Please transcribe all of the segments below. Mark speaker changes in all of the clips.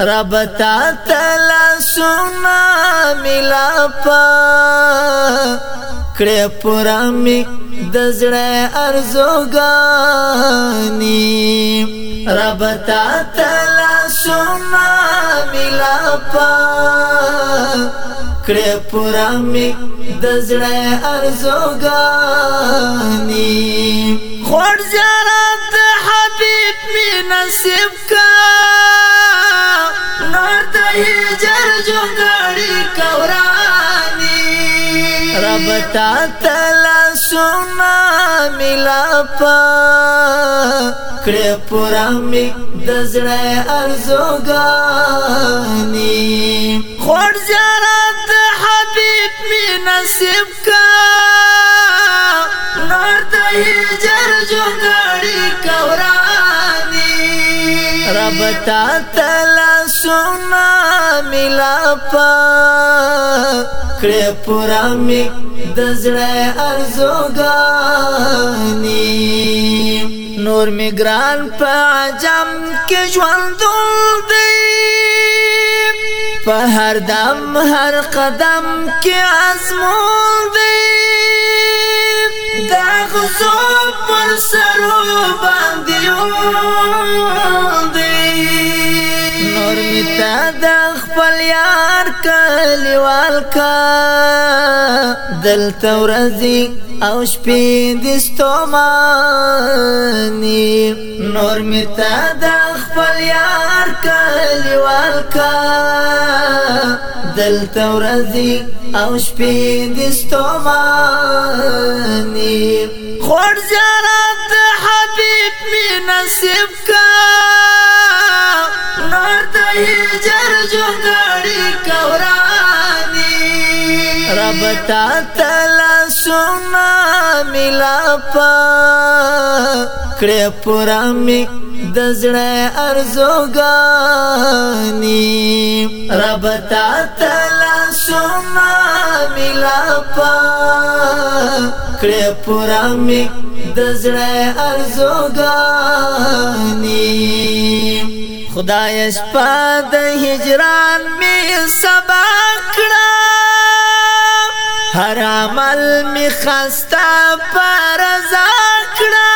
Speaker 1: ربتا تلا سنا ملا پا کړه پورا می د زړه ارزوګانی ربتا تلا سنا ملا پا کړه پورا می د زړه ارزوګانی خور زیارت حبیب می نصیب کا جر جوګړی کورانی رب تا تلا سونا ملا پا کړه پورا می د زړه ارزوګانی خور زیارت حبیب می نصیب کا نور د هجر جوګړی کورانی رب تا تلا سونا ملا پا کړه پورا می د زړه ارزوګانی نور می ګران په عجم کې ژوند دی په هر دم هر قدم کې ازمون دی دا غزو پر سرو باندې دی نور میتا د خپل یار کلیوال کا دل تورزی او شپې دستومانی نور میتا د خپل یار کلیوال کا دل تورزی او شپې دستومانی خور زیارت حبیب می نصیب کا نور ته جر جوړی کورانی رب تا تلا سنا ملا پا کړه پورا می د زړه ارزوګانی رب تا تلا سنا ملا پا کړه پورا می د زړه ارزوګانی خدای شپه د هجران می سبا کړه هر عمل می خستا پر زکړه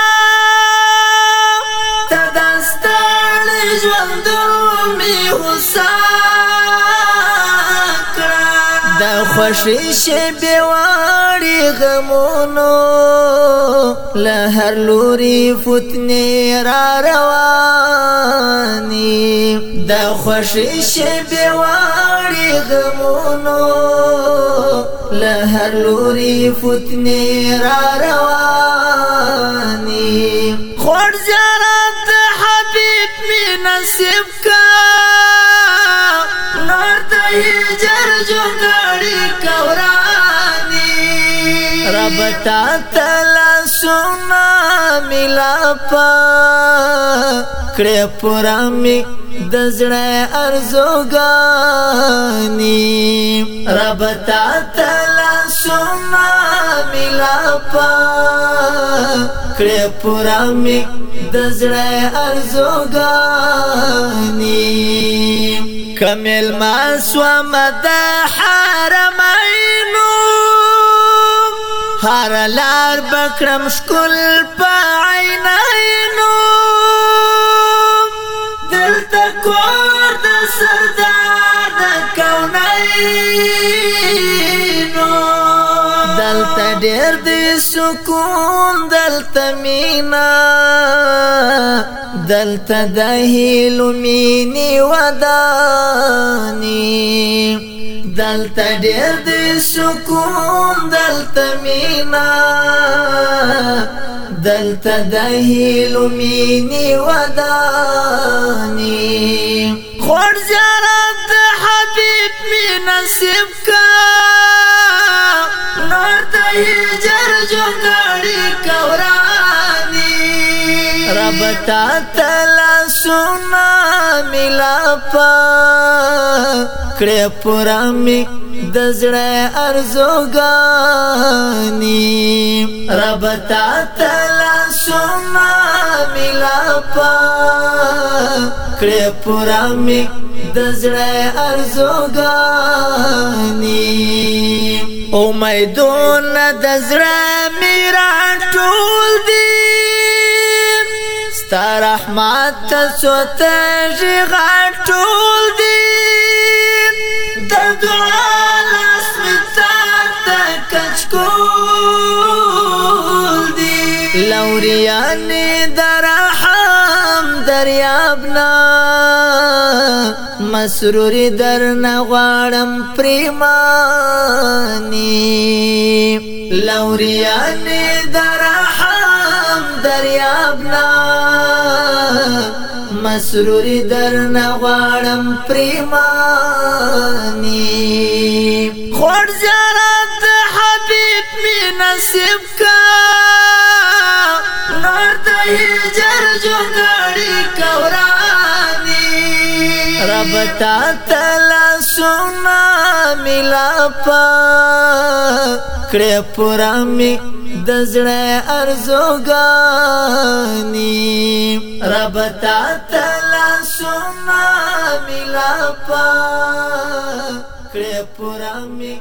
Speaker 1: خوشی شی بیواری غمونو لهر لوری فتنی را روانی دا خوشی شی بیواری غمونو لهر لوری فتنی را روانی خوڑ زیارت حبیب می نصیب بتا تلا سنا ملا پا کړه پورا می د زړه ارزوګانی رب تا تلا سنا ملا پا کړه پورا می د زړه ارزوګانی کمل ما سو مدا حرام هر لار بکرم شکل په عینینو دلته کور د سردار د کونینو دلته ډېر دی سکون دلته مینا دلته د هیلو مینې ودانې دلته ډېر دې سکون دلته مینا دلته د هیلو مینې ودانې خوږ زیارت د حبیب مې نصیب کا نور د هجر جوګاړي کورانې رب تا تلا سنا ملا پا کړې پورا می د زړه ارزوګانی رب تا تلا سما ملا پا کړې پورا می د زړه ارزوګانی او میدون د زړه میرا ټول دی ستا رحمت سوت ژغټول دی لوریانی در هم دریابنا مسروری در نغوارم پریمانی لوریانی در هم دریابنا مسرور در نغوارم پریمانی خوڑ زیارت حبیب می نصیب کا نور دا ہجر جو گاڑی کورا رب تا تلا سنا ملا پا کړه پورا می د زړه ارزوګانی رب تا تلا سنا ملا پا کړه پورا می